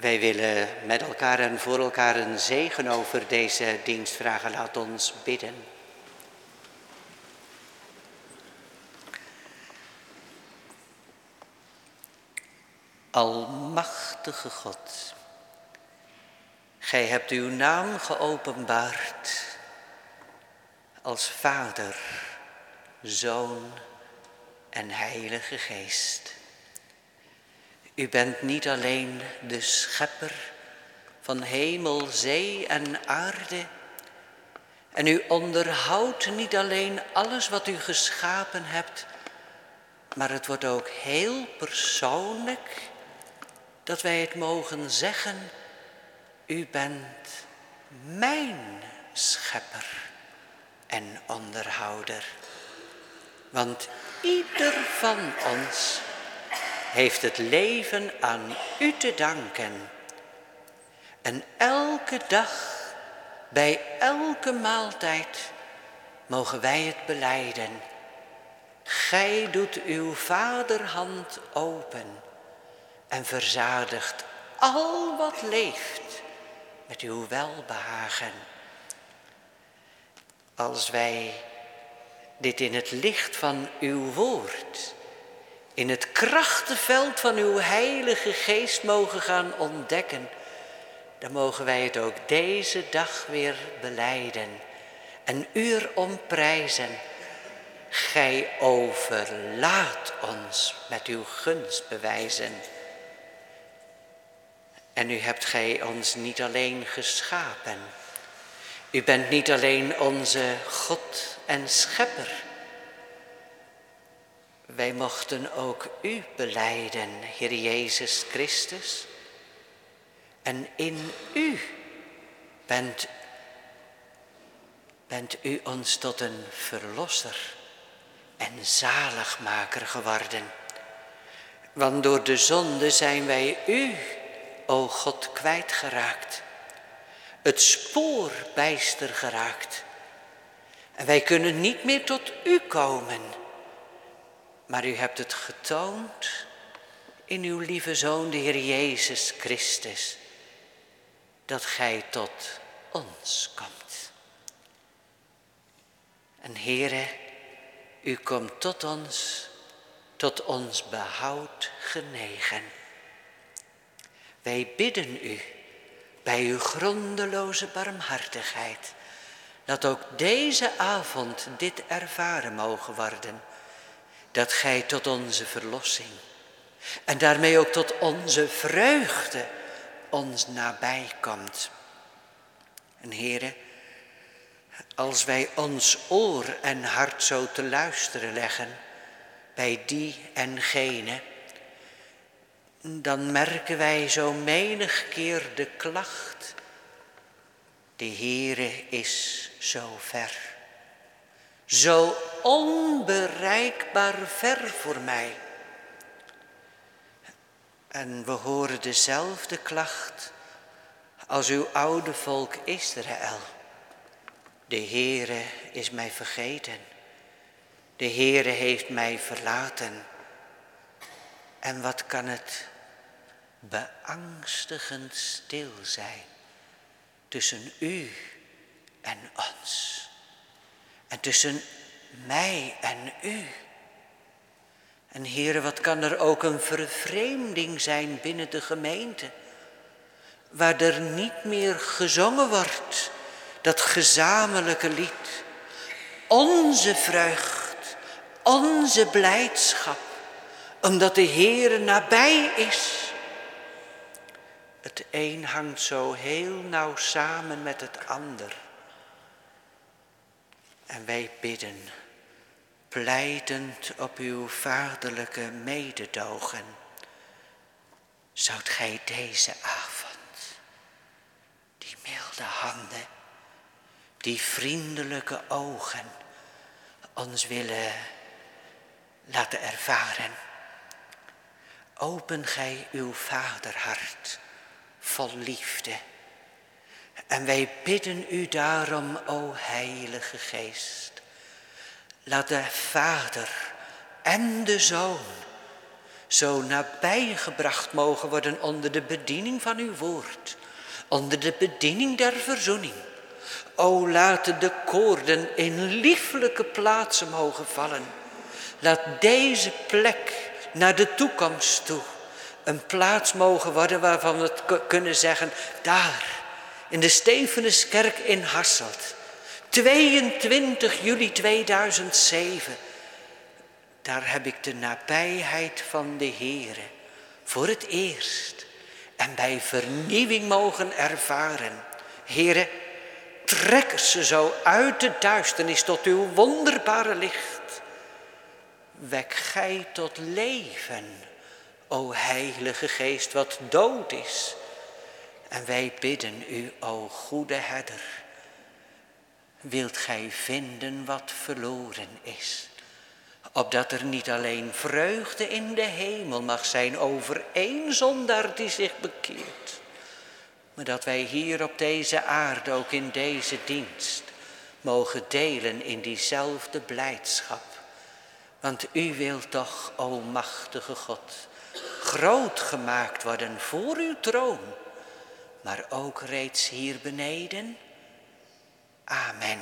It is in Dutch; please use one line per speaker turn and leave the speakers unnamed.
Wij willen met elkaar en voor elkaar een zegen over deze dienst vragen. Laat ons bidden. Almachtige God, Gij hebt uw naam geopenbaard als Vader, Zoon en Heilige Geest. U bent niet alleen de schepper van hemel, zee en aarde. En u onderhoudt niet alleen alles wat u geschapen hebt, maar het wordt ook heel persoonlijk dat wij het mogen zeggen, u bent mijn schepper en onderhouder. Want ieder van ons heeft het leven aan u te danken. En elke dag, bij elke maaltijd, mogen wij het beleiden. Gij doet uw vaderhand open en verzadigt al wat leeft met uw welbehagen. Als wij dit in het licht van uw woord in het krachtenveld van uw heilige geest mogen gaan ontdekken, dan mogen wij het ook deze dag weer beleiden en uur omprijzen. Gij overlaat ons met uw gunstbewijzen. En nu hebt gij ons niet alleen geschapen. U bent niet alleen onze God en Schepper wij mochten ook u beleiden, Heer Jezus Christus. En in u bent, bent u ons tot een verlosser en zaligmaker geworden. Want door de zonde zijn wij u, o God, kwijtgeraakt. Het spoor bijster geraakt. En wij kunnen niet meer tot u komen. Maar u hebt het getoond in uw lieve Zoon, de Heer Jezus Christus, dat Gij tot ons komt. En Heere, u komt tot ons, tot ons behoud genegen. Wij bidden u bij uw grondeloze barmhartigheid, dat ook deze avond dit ervaren mogen worden dat Gij tot onze verlossing en daarmee ook tot onze vreugde ons nabij komt. En heren, als wij ons oor en hart zo te luisteren leggen bij die en gene, dan merken wij zo menig keer de klacht, de Heere is zo ver. Zo onbereikbaar ver voor mij. En we horen dezelfde klacht als uw oude volk Israël. De Heere is mij vergeten. De Heere heeft mij verlaten. En wat kan het beangstigend stil zijn tussen u en ons. En tussen mij en u. En heren, wat kan er ook een vervreemding zijn binnen de gemeente, waar er niet meer gezongen wordt, dat gezamenlijke lied. Onze vreugd, onze blijdschap, omdat de Heere nabij is. Het een hangt zo heel nauw samen met het ander. En wij bidden, pleitend op uw vaderlijke mededogen, zoudt gij deze avond, die milde handen, die vriendelijke ogen, ons willen laten ervaren. Open gij uw vaderhart vol liefde en wij bidden u daarom, o Heilige Geest, laat de Vader en de Zoon zo nabij gebracht mogen worden onder de bediening van uw woord, onder de bediening der verzoening. O laat de koorden in lieflijke plaatsen mogen vallen. Laat deze plek naar de toekomst toe een plaats mogen worden waarvan we kunnen zeggen, daar, in de Stevenuskerk in Hasselt, 22 juli 2007, daar heb ik de nabijheid van de Heere voor het eerst en bij vernieuwing mogen ervaren. Heere, trek ze zo uit de duisternis tot uw wonderbare licht. Wek gij tot leven, o Heilige Geest, wat dood is. En wij bidden u, o goede herder, wilt gij vinden wat verloren is opdat er niet alleen vreugde in de hemel mag zijn over één zondaar die zich bekeert, maar dat wij hier op deze aarde, ook in deze dienst, mogen delen in diezelfde blijdschap. Want u wilt toch, o machtige God, groot gemaakt worden voor uw troon, maar ook reeds hier beneden. Amen.